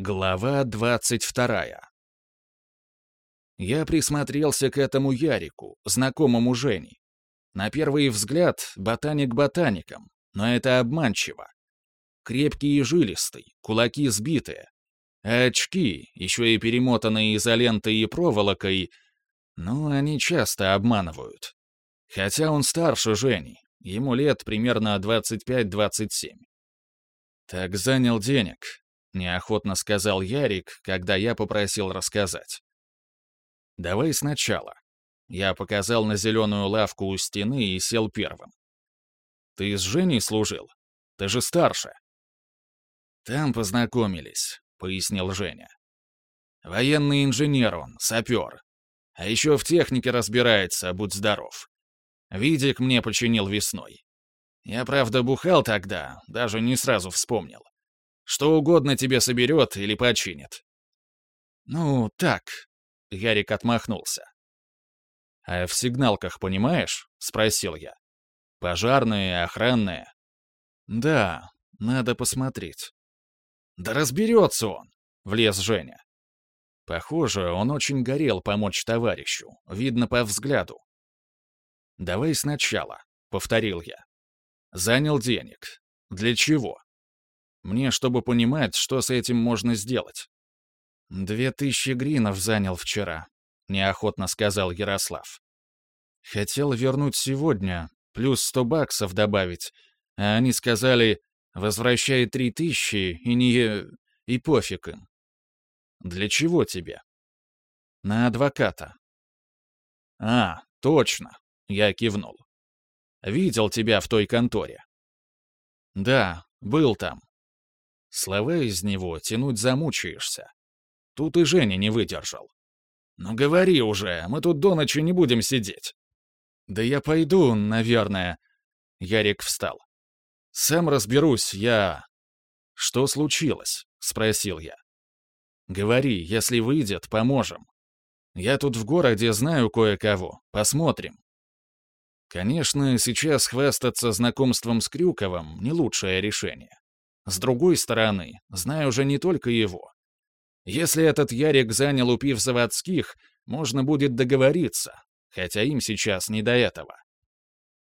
Глава двадцать вторая. Я присмотрелся к этому Ярику, знакомому Жени. На первый взгляд, ботаник ботаником, но это обманчиво. Крепкий и жилистый, кулаки сбитые. А очки, еще и перемотанные изолентой и проволокой, ну, они часто обманывают. Хотя он старше Жени, ему лет примерно 25-27. Так занял денег, — неохотно сказал Ярик, когда я попросил рассказать. «Давай сначала». Я показал на зеленую лавку у стены и сел первым. «Ты с Женей служил? Ты же старше». «Там познакомились», — пояснил Женя. «Военный инженер он, сапер. А еще в технике разбирается, будь здоров. Видик мне починил весной. Я, правда, бухал тогда, даже не сразу вспомнил. Что угодно тебе соберет или починит». «Ну, так», — Ярик отмахнулся. «А в сигналках понимаешь?» — спросил я. «Пожарные, охранные». «Да, надо посмотреть». «Да разберется он!» — влез Женя. Похоже, он очень горел помочь товарищу, видно по взгляду. «Давай сначала», — повторил я. «Занял денег. Для чего?» Мне, чтобы понимать, что с этим можно сделать. «Две тысячи гринов занял вчера», — неохотно сказал Ярослав. «Хотел вернуть сегодня, плюс сто баксов добавить, а они сказали, возвращай три тысячи и не... и пофиг им». «Для чего тебе?» «На адвоката». «А, точно», — я кивнул. «Видел тебя в той конторе». «Да, был там. Слова из него тянуть замучаешься. Тут и Женя не выдержал. «Ну говори уже, мы тут до ночи не будем сидеть». «Да я пойду, наверное». Ярик встал. «Сам разберусь, я...» «Что случилось?» — спросил я. «Говори, если выйдет, поможем. Я тут в городе знаю кое-кого, посмотрим». Конечно, сейчас хвастаться знакомством с Крюковым — не лучшее решение. С другой стороны, знаю уже не только его. Если этот Ярик занял у пив заводских, можно будет договориться, хотя им сейчас не до этого.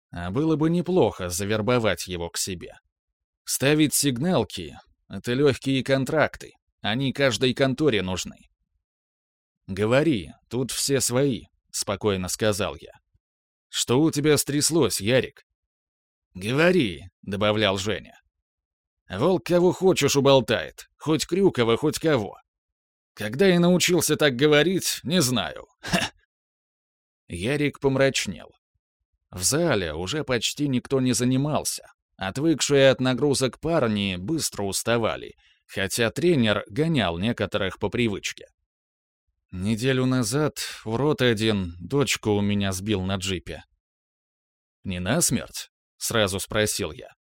А было бы неплохо завербовать его к себе. Ставить сигналки — это легкие контракты, они каждой конторе нужны. «Говори, тут все свои», — спокойно сказал я. «Что у тебя стряслось, Ярик?» «Говори», — добавлял Женя. Волк кого хочешь уболтает, хоть Крюкова, хоть кого. Когда я научился так говорить, не знаю. Ха. Ярик помрачнел. В зале уже почти никто не занимался. Отвыкшие от нагрузок парни быстро уставали, хотя тренер гонял некоторых по привычке. Неделю назад урод один дочку у меня сбил на джипе. «Не насмерть?» — сразу спросил я.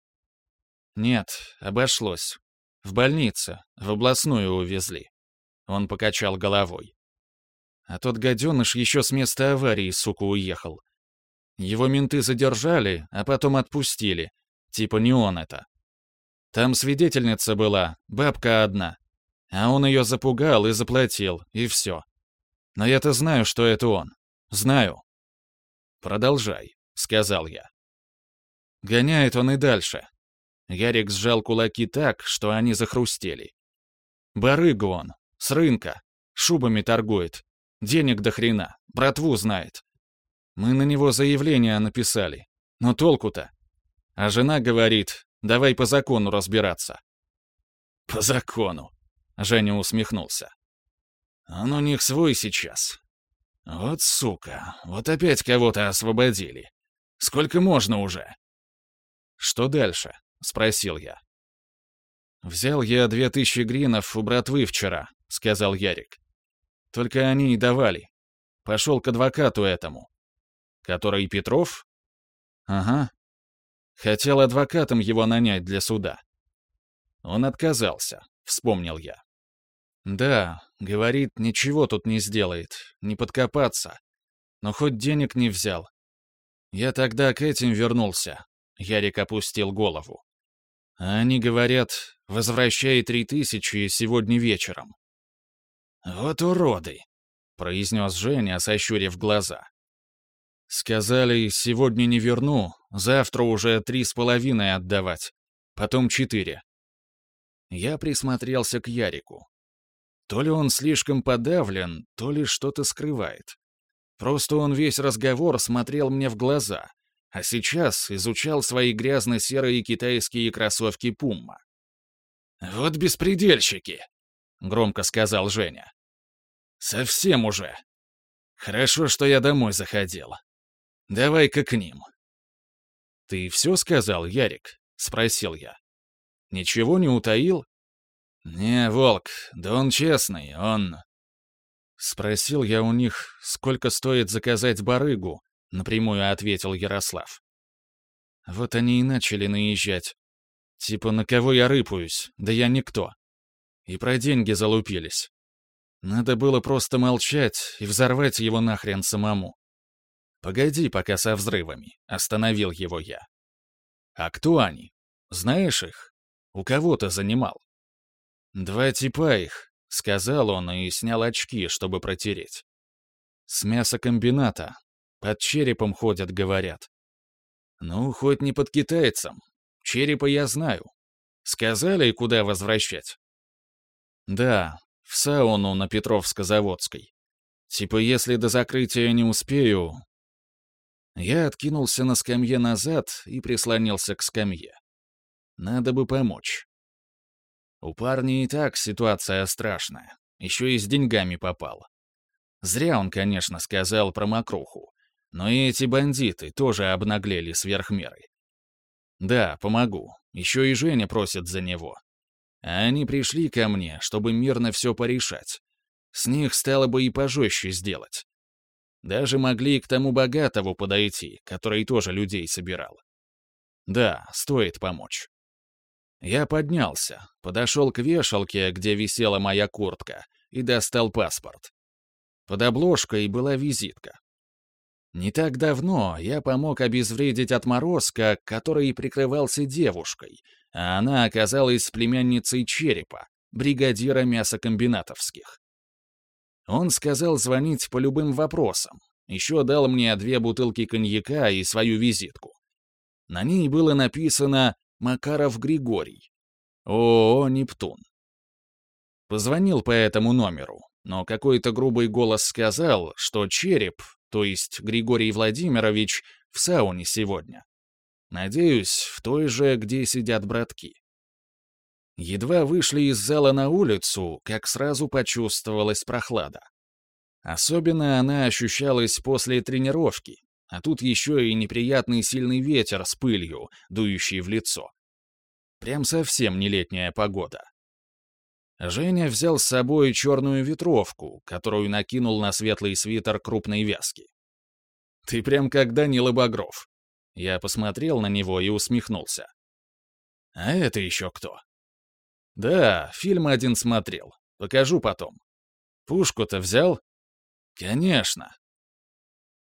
«Нет, обошлось. В больнице, в областную увезли». Он покачал головой. А тот гаденыш еще с места аварии, сука, уехал. Его менты задержали, а потом отпустили. Типа не он это. Там свидетельница была, бабка одна. А он ее запугал и заплатил, и все. Но я-то знаю, что это он. Знаю. «Продолжай», — сказал я. Гоняет он и дальше. Ярик сжал кулаки так, что они захрустели. Барыга он, с рынка, шубами торгует, денег до хрена, братву знает. Мы на него заявление написали, но толку-то? А жена говорит, давай по закону разбираться. По закону, Женя усмехнулся. Он у них свой сейчас. Вот сука, вот опять кого-то освободили. Сколько можно уже? Что дальше? — спросил я. «Взял я две тысячи гринов у братвы вчера», — сказал Ярик. «Только они не давали. Пошел к адвокату этому». «Который Петров?» «Ага. Хотел адвокатом его нанять для суда». Он отказался, вспомнил я. «Да, говорит, ничего тут не сделает, не подкопаться. Но хоть денег не взял. Я тогда к этим вернулся». Ярик опустил голову. А они говорят, Возвращай три тысячи сегодня вечером». «Вот уроды», — произнес Женя, сощурив глаза. «Сказали, сегодня не верну, завтра уже три с половиной отдавать, потом четыре». Я присмотрелся к Ярику. То ли он слишком подавлен, то ли что-то скрывает. Просто он весь разговор смотрел мне в глаза, а сейчас изучал свои грязно-серые китайские кроссовки Пумма. «Вот беспредельщики!» — громко сказал Женя. «Совсем уже. Хорошо, что я домой заходил. Давай-ка к ним». «Ты все сказал, Ярик?» — спросил я. «Ничего не утаил?» «Не, Волк, да он честный, он...» Спросил я у них, сколько стоит заказать барыгу, напрямую ответил Ярослав. Вот они и начали наезжать. Типа, на кого я рыпаюсь? Да я никто. И про деньги залупились. Надо было просто молчать и взорвать его нахрен самому. «Погоди пока со взрывами», — остановил его я. «А кто они? Знаешь их? У кого ты занимал?» «Два типа их», — сказал он и снял очки, чтобы протереть. «С мясокомбината. Под черепом ходят, говорят». «Ну, хоть не под китайцем. Черепа я знаю. Сказали, куда возвращать?» «Да, в сауну на Петровско-Заводской. Типа, если до закрытия не успею...» Я откинулся на скамье назад и прислонился к скамье. Надо бы помочь. У парня и так ситуация страшная. Еще и с деньгами попал. Зря он, конечно, сказал про мокруху. Но и эти бандиты тоже обнаглели сверх меры. Да, помогу. Еще и Женя просит за него. А они пришли ко мне, чтобы мирно все порешать. С них стало бы и пожестче сделать. Даже могли к тому богатому подойти, который тоже людей собирал. Да, стоит помочь. Я поднялся, подошел к вешалке, где висела моя куртка, и достал паспорт. Под обложкой была визитка. Не так давно я помог обезвредить отморозка, который прикрывался девушкой, а она оказалась племянницей Черепа, бригадира мясокомбинатовских. Он сказал звонить по любым вопросам, еще дал мне две бутылки коньяка и свою визитку. На ней было написано «Макаров Григорий». ООО «Нептун». Позвонил по этому номеру, но какой-то грубый голос сказал, что Череп то есть Григорий Владимирович, в сауне сегодня. Надеюсь, в той же, где сидят братки. Едва вышли из зала на улицу, как сразу почувствовалась прохлада. Особенно она ощущалась после тренировки, а тут еще и неприятный сильный ветер с пылью, дующий в лицо. Прям совсем не летняя погода. Женя взял с собой черную ветровку, которую накинул на светлый свитер крупной вязки. «Ты прям как Данила Багров». Я посмотрел на него и усмехнулся. «А это еще кто?» «Да, фильм один смотрел. Покажу потом. Пушку-то взял?» «Конечно».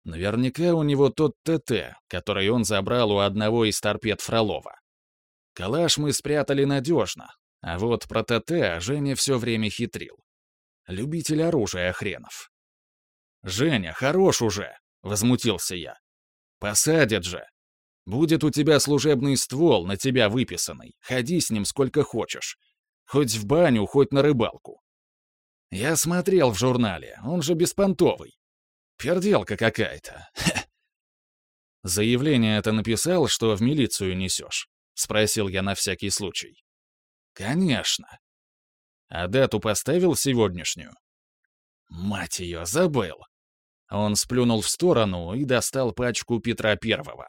Наверняка у него тот ТТ, который он забрал у одного из торпед Фролова. Калаш мы спрятали надежно, а вот про ТТ Женя все время хитрил. Любитель оружия хренов. «Женя, хорош уже!» — возмутился я. «Посадят же! Будет у тебя служебный ствол, на тебя выписанный. Ходи с ним сколько хочешь. Хоть в баню, хоть на рыбалку. Я смотрел в журнале, он же беспонтовый. Перделка какая-то. Заявление это написал, что в милицию несешь? Спросил я на всякий случай. Конечно. А дату поставил сегодняшнюю? Мать ее, забыл. Он сплюнул в сторону и достал пачку Петра Первого.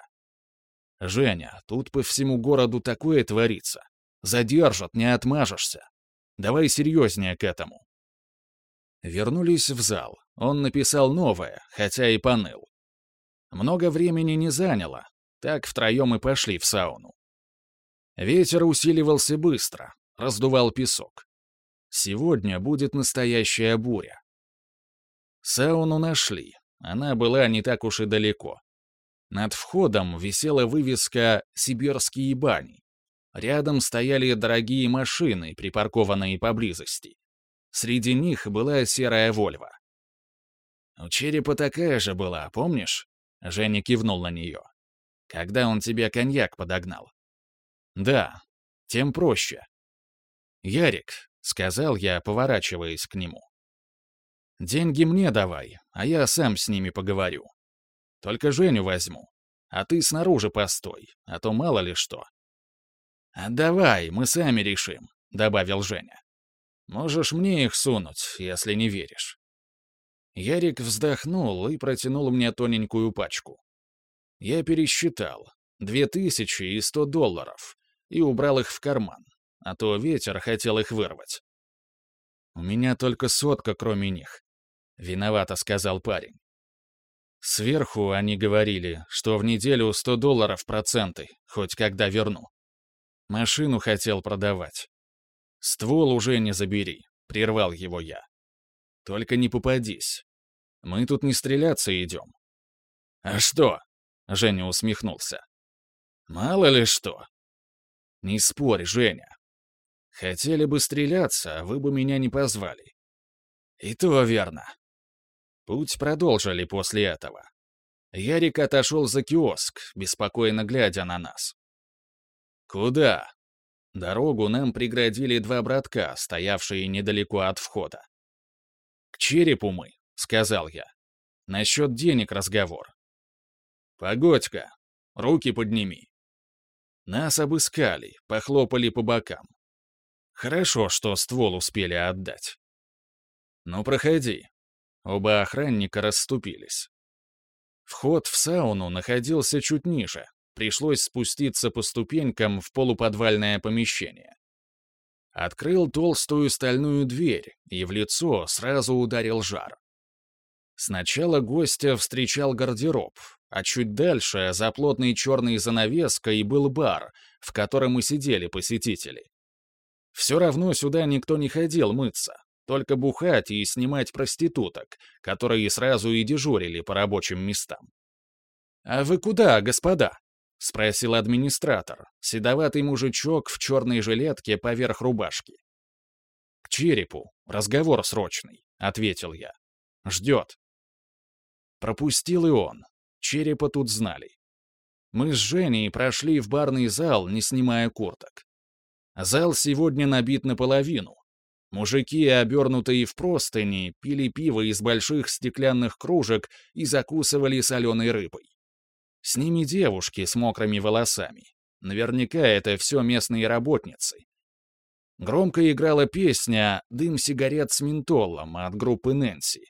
«Женя, тут по всему городу такое творится. Задержат, не отмажешься. Давай серьезнее к этому». Вернулись в зал. Он написал новое, хотя и поныл. Много времени не заняло. Так втроем и пошли в сауну. Ветер усиливался быстро, раздувал песок. Сегодня будет настоящая буря. Сауну нашли. Она была не так уж и далеко. Над входом висела вывеска «Сибирские бани». Рядом стояли дорогие машины, припаркованные поблизости. Среди них была серая «Вольво». «У черепа такая же была, помнишь?» Женя кивнул на нее. «Когда он тебе коньяк подогнал?» «Да, тем проще». «Ярик», — сказал я, поворачиваясь к нему. «Деньги мне давай, а я сам с ними поговорю. Только Женю возьму, а ты снаружи постой, а то мало ли что». «Давай, мы сами решим», — добавил Женя. «Можешь мне их сунуть, если не веришь». Ярик вздохнул и протянул мне тоненькую пачку. Я пересчитал. Две тысячи и сто долларов. И убрал их в карман. А то ветер хотел их вырвать. «У меня только сотка, кроме них», — виновато сказал парень. Сверху они говорили, что в неделю сто долларов проценты, хоть когда верну. Машину хотел продавать. «Ствол уже не забери», — прервал его я. «Только не попадись. Мы тут не стреляться идем». «А что?» — Женя усмехнулся. «Мало ли что». «Не спорь, Женя. Хотели бы стреляться, а вы бы меня не позвали». «И то верно». Путь продолжили после этого. Ярик отошел за киоск, беспокойно глядя на нас. «Куда?» Дорогу нам преградили два братка, стоявшие недалеко от входа. «К черепу мы», — сказал я. «Насчет денег разговор». «Погодь-ка, руки подними». Нас обыскали, похлопали по бокам. Хорошо, что ствол успели отдать. «Ну, проходи». Оба охранника расступились. Вход в сауну находился чуть ниже, пришлось спуститься по ступенькам в полуподвальное помещение. Открыл толстую стальную дверь, и в лицо сразу ударил жар. Сначала гостя встречал гардероб, а чуть дальше, за плотной черной занавеской, был бар, в котором и сидели посетители. Все равно сюда никто не ходил мыться, только бухать и снимать проституток, которые сразу и дежурили по рабочим местам. «А вы куда, господа?» — спросил администратор, седоватый мужичок в черной жилетке поверх рубашки. «К черепу. Разговор срочный», — ответил я. «Ждет». Пропустил и он. Черепа тут знали. Мы с Женей прошли в барный зал, не снимая курток. Зал сегодня набит наполовину. Мужики, обернутые в простыни, пили пиво из больших стеклянных кружек и закусывали соленой рыбой. С ними девушки с мокрыми волосами. Наверняка это все местные работницы. Громко играла песня «Дым сигарет с ментолом» от группы Нэнси.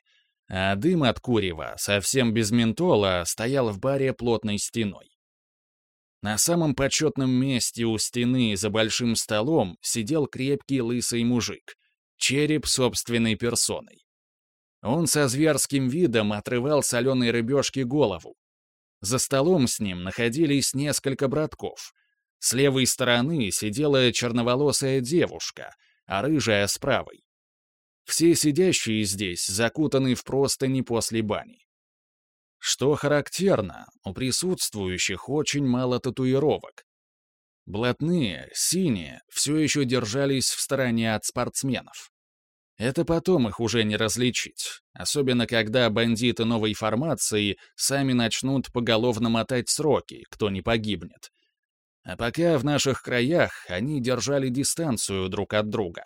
А дым от курева, совсем без ментола, стоял в баре плотной стеной. На самом почетном месте у стены за большим столом сидел крепкий лысый мужик, череп собственной персоной. Он со зверским видом отрывал соленой рыбешке голову, за столом с ним находились несколько братков. С левой стороны сидела черноволосая девушка, а рыжая с правой. Все сидящие здесь закутаны в простыни после бани. Что характерно, у присутствующих очень мало татуировок. Блатные, синие, все еще держались в стороне от спортсменов. Это потом их уже не различить, особенно когда бандиты новой формации сами начнут поголовно мотать сроки, кто не погибнет. А пока в наших краях они держали дистанцию друг от друга.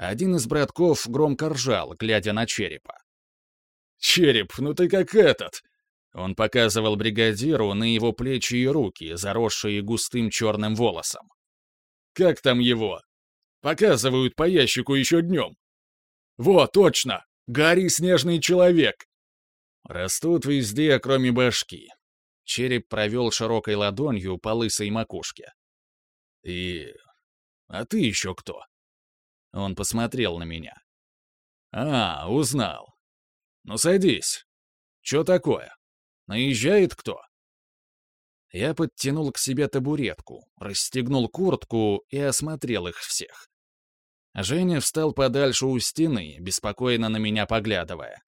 Один из братков громко ржал, глядя на черепа. «Череп, ну ты как этот!» Он показывал бригадиру на его плечи и руки, заросшие густым черным волосом. «Как там его? Показывают по ящику еще днем. Во, точно! Гарри Снежный Человек! Растут везде, кроме башки. Череп провел широкой ладонью по лысой макушке. И... А ты еще кто? Он посмотрел на меня. А, узнал. Ну садись. Че такое? Наезжает кто? Я подтянул к себе табуретку, расстегнул куртку и осмотрел их всех. Женя встал подальше у стены, беспокойно на меня поглядывая.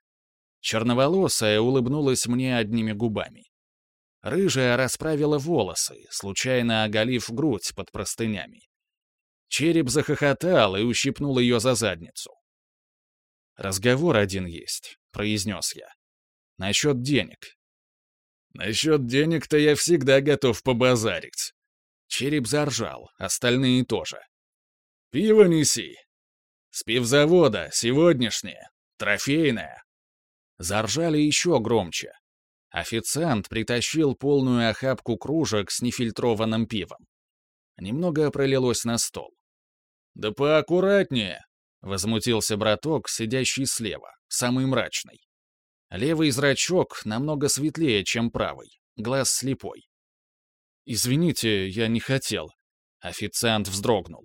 Черноволосая улыбнулась мне одними губами. Рыжая расправила волосы, случайно оголив грудь под простынями. Череп захохотал и ущипнул ее за задницу. «Разговор один есть», — произнес я. «Насчет денег». «Насчет денег-то я всегда готов побазарить». Череп заржал, остальные тоже. «Пиво неси». «С пивзавода, сегодняшнее, трофейное». Заржали еще громче. Официант притащил полную охапку кружек с нефильтрованным пивом. Немного пролилось на стол. «Да поаккуратнее!» — возмутился браток, сидящий слева, самый мрачный. Левый зрачок намного светлее, чем правый, глаз слепой. «Извините, я не хотел». Официант вздрогнул.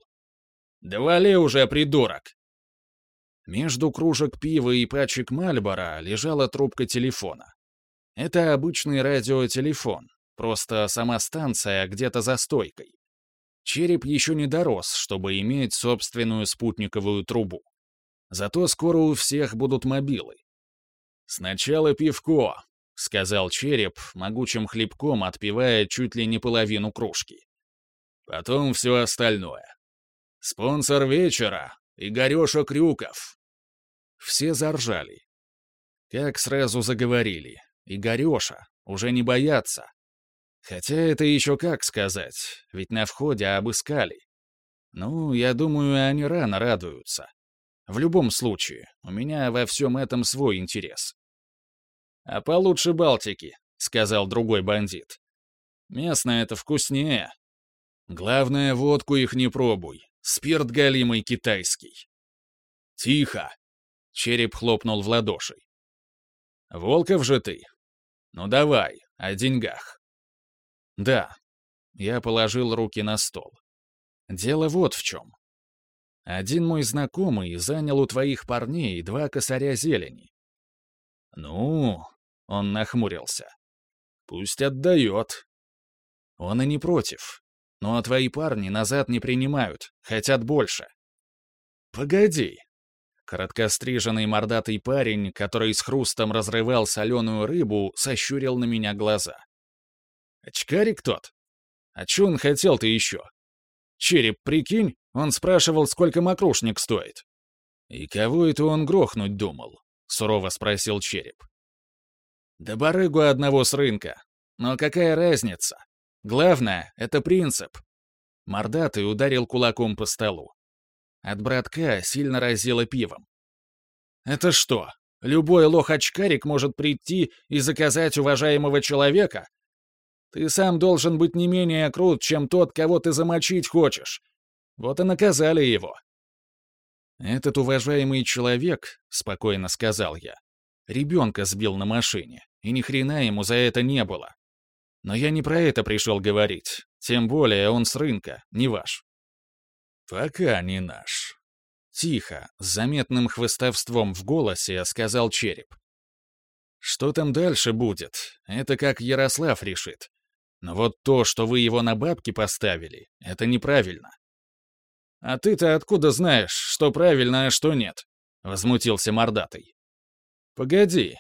«Да вали уже, придурок!» Между кружек пива и пачек Мальбора лежала трубка телефона. Это обычный радиотелефон, просто сама станция где-то за стойкой. Череп еще не дорос, чтобы иметь собственную спутниковую трубу. Зато скоро у всех будут мобилы. «Сначала пивко», — сказал череп, могучим хлебком отпивая чуть ли не половину кружки. «Потом все остальное. Спонсор вечера — Игореша Крюков». Все заржали. Как сразу заговорили. Игореша, уже не боятся. Хотя это еще как сказать, ведь на входе обыскали. Ну, я думаю, они рано радуются. В любом случае, у меня во всем этом свой интерес. «А получше Балтики», — сказал другой бандит. «Местное это вкуснее. Главное, водку их не пробуй. Спирт галимый китайский». «Тихо!» — череп хлопнул в ладоши. «Волков же ты, «Ну давай, о деньгах». «Да». Я положил руки на стол. «Дело вот в чем. Один мой знакомый занял у твоих парней два косаря зелени». «Ну...» — он нахмурился. «Пусть отдает». «Он и не против. Но твои парни назад не принимают, хотят больше». «Погоди», Короткостриженный мордатый парень, который с хрустом разрывал соленую рыбу, сощурил на меня глаза. «Очкарик тот? А чё он хотел-то еще? Череп, прикинь, он спрашивал, сколько мокрушник стоит». «И кого это он грохнуть думал?» — сурово спросил Череп. «Да барыгу одного с рынка. Но какая разница? Главное — это принцип». Мордатый ударил кулаком по столу. От братка сильно разило пивом. «Это что, любой лох-очкарик может прийти и заказать уважаемого человека? Ты сам должен быть не менее крут, чем тот, кого ты замочить хочешь. Вот и наказали его». «Этот уважаемый человек», — спокойно сказал я, — «ребенка сбил на машине, и ни хрена ему за это не было. Но я не про это пришел говорить, тем более он с рынка, не ваш. «Пока не наш». Тихо, с заметным хвостовством в голосе, сказал череп. «Что там дальше будет, это как Ярослав решит. Но вот то, что вы его на бабки поставили, это неправильно». «А ты-то откуда знаешь, что правильно, а что нет?» — возмутился мордатый. «Погоди,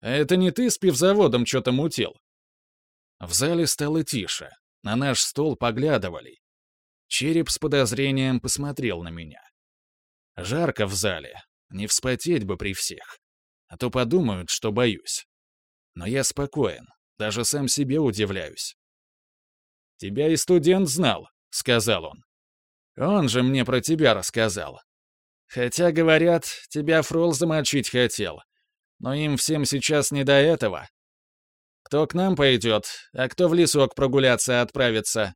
а это не ты с пивзаводом что-то мутил?» В зале стало тише, на наш стол поглядывали, Череп с подозрением посмотрел на меня. Жарко в зале, не вспотеть бы при всех. А то подумают, что боюсь. Но я спокоен, даже сам себе удивляюсь. «Тебя и студент знал», — сказал он. «Он же мне про тебя рассказал. Хотя, говорят, тебя Фрол замочить хотел. Но им всем сейчас не до этого. Кто к нам пойдет, а кто в лесок прогуляться отправится?»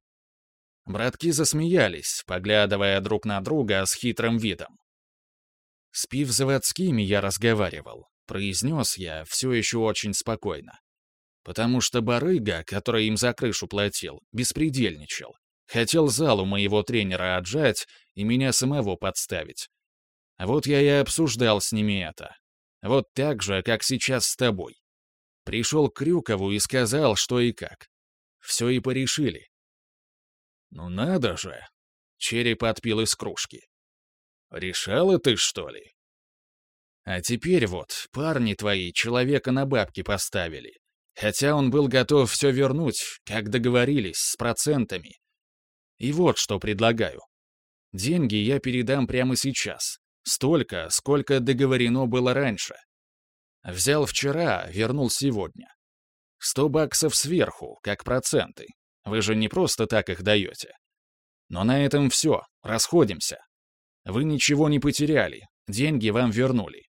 Братки засмеялись, поглядывая друг на друга с хитрым видом. «С пивзаводскими я разговаривал», — произнес я все еще очень спокойно. «Потому что барыга, который им за крышу платил, беспредельничал. Хотел залу моего тренера отжать и меня самого подставить. А вот я и обсуждал с ними это. Вот так же, как сейчас с тобой. Пришел к Крюкову и сказал, что и как. Все и порешили. «Ну надо же!» — череп отпил из кружки. «Решала ты, что ли?» «А теперь вот, парни твои человека на бабки поставили. Хотя он был готов все вернуть, как договорились, с процентами. И вот что предлагаю. Деньги я передам прямо сейчас. Столько, сколько договорено было раньше. Взял вчера, вернул сегодня. Сто баксов сверху, как проценты. Вы же не просто так их даете. Но на этом все, расходимся. Вы ничего не потеряли, деньги вам вернули.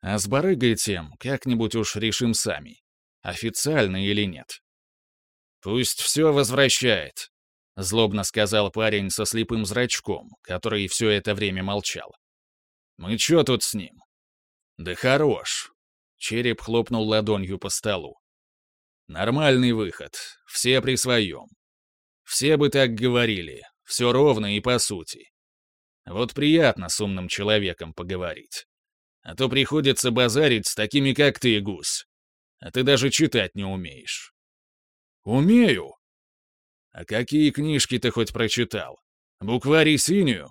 А с барыгой тем как-нибудь уж решим сами. Официально или нет. «Пусть все возвращает», — злобно сказал парень со слепым зрачком, который все это время молчал. «Мы че тут с ним?» «Да хорош!» — череп хлопнул ладонью по столу. «Нормальный выход, все при своем. Все бы так говорили, все ровно и по сути. Вот приятно с умным человеком поговорить. А то приходится базарить с такими, как ты, гусь. А ты даже читать не умеешь. Умею. А какие книжки ты хоть прочитал? Букварь и синюю?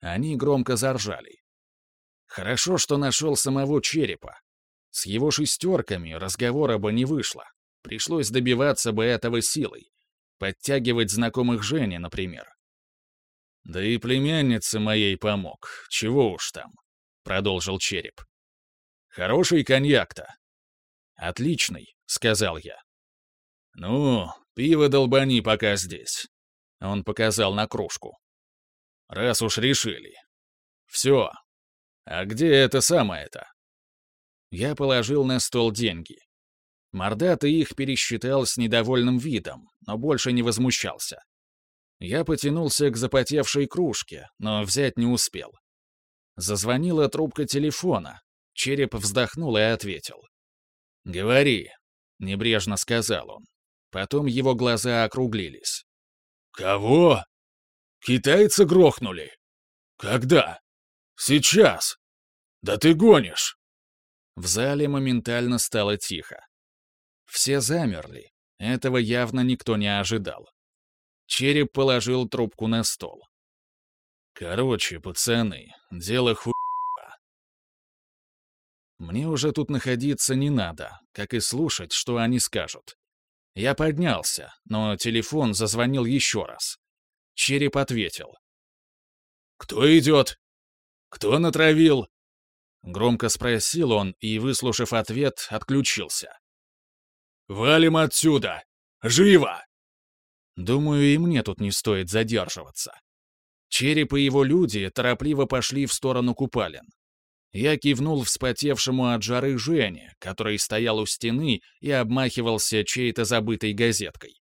Они громко заржали. Хорошо, что нашел самого черепа. С его шестерками разговора бы не вышло. Пришлось добиваться бы этого силой. Подтягивать знакомых Жени, например. Да и племяннице моей помог. Чего уж там. Продолжил череп. Хороший коньяк-то. «Отличный», — сказал я. «Ну, пиво долбани пока здесь». Он показал на кружку. «Раз уж решили. Все. А где это самое-то?» Я положил на стол деньги. Мордатый их пересчитал с недовольным видом, но больше не возмущался. Я потянулся к запотевшей кружке, но взять не успел. Зазвонила трубка телефона. Череп вздохнул и ответил. «Говори», — небрежно сказал он. Потом его глаза округлились. «Кого? Китайца грохнули? Когда? Сейчас? Да ты гонишь!» В зале моментально стало тихо. Все замерли. Этого явно никто не ожидал. Череп положил трубку на стол. «Короче, пацаны, дело ху... Мне уже тут находиться не надо, как и слушать, что они скажут. Я поднялся, но телефон зазвонил еще раз. Череп ответил. «Кто идет? Кто натравил?» Громко спросил он и, выслушав ответ, отключился. «Валим отсюда! Живо!» Думаю, и мне тут не стоит задерживаться. Череп и его люди торопливо пошли в сторону купалин. Я кивнул вспотевшему от жары Жене, который стоял у стены и обмахивался чьей-то забытой газеткой.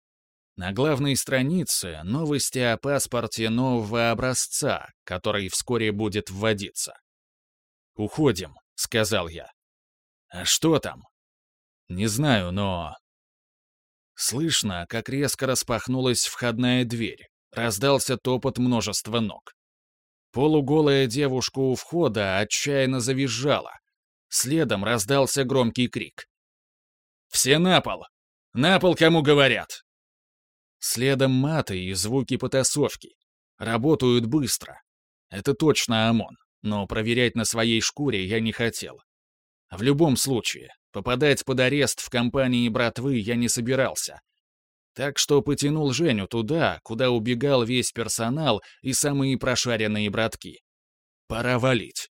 На главной странице новости о паспорте нового образца, который вскоре будет вводиться. «Уходим», — сказал я. «А что там?» «Не знаю, но...» Слышно, как резко распахнулась входная дверь. Раздался топот множества ног. Полуголая девушка у входа отчаянно завизжала. Следом раздался громкий крик. «Все на пол! На пол, кому говорят!» Следом маты и звуки потасовки. Работают быстро. Это точно ОМОН, но проверять на своей шкуре я не хотел. В любом случае, попадать под арест в компании братвы я не собирался, так что потянул Женю туда, куда убегал весь персонал и самые прошаренные братки. Пора валить.